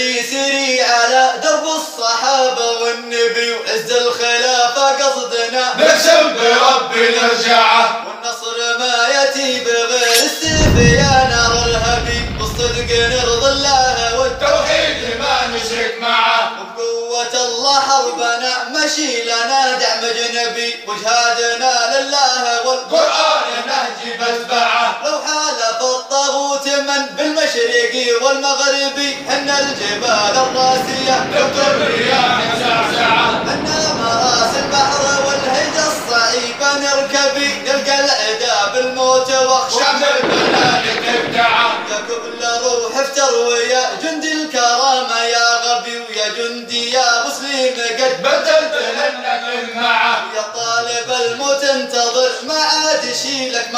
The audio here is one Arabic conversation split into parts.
دولتي سري على درب الصحابة والنبي وعز الخلافة قصدنا. نقسم بربي نرجعه والنصر ما يأتي بغير استثيان نار الهبي والصدق نرضى الله والتوحيد ما نشرك معه. وبقوة الله حربنا مشي لنا. دعم أجنبي وجهادنا لله. والقرآن قرآن نهجي بتبعه لو حالف الطاغوت من بالمشرق والمغرب هن الجبال الراسية. نبطل رياح زعزعه هن مراس البحر والهيج الصعيبة نركبي نلقى العدا بالموت وأخشى. شمل الملائكة ابدعه يا كل روح افتر ويا.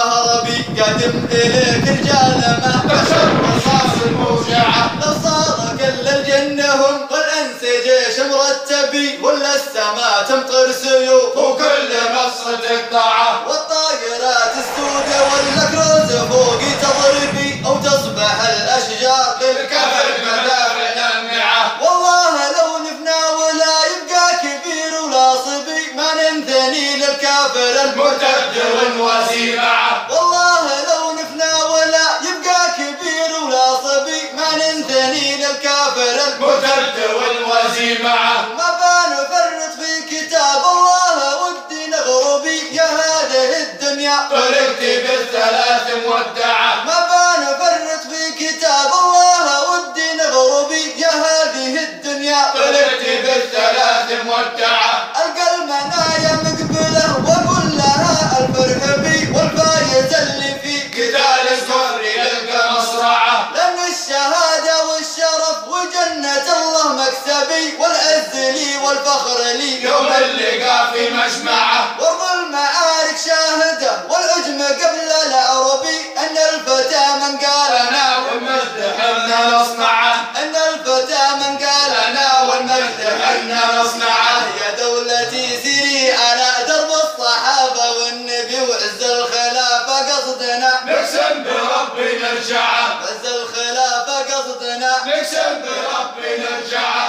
يشيلك مهربي قادم إليك رجال ما بشر رصاص الموجعة. لو صار كل الجنة هم والأنس جيش مرتبي ولا السماء تمطر سيوف وكل مقصد الطاعه والطائرات السوداء والكروز فوقي تضربي أو تصبح الأشجار الكفر مدافع نامعة. والله لو نفنا ولا يبقى كبير ولا صبي ما ننثني للكافر المرتد مرتد للكافر المرتد مرتد والوزي معه. ما بنفرط في كتاب الله ودي نغربي يا هذه الدنيا. طرقتي بالثلاث مودعة. ما بنفرط في كتاب الله ودي نغربي يا هذه الدنيا. طرقتي بالثلاث مودعة. مكسبي والعز لي والفخر لي يوم اللقاء في مجمعة. وارض المعارك شاهدة والعجم قبل العربي أن الفتى من قال لنا والمجد حنا نصنعه أن الفتى من قال لنا والمجد حنا نصنعه يا دولتي سيري على درب الصحابة والنبي وعز الخلافة قصدنا. نقسم بربي نرجعه عز الخلافة ربنا نقسم بربي نرجع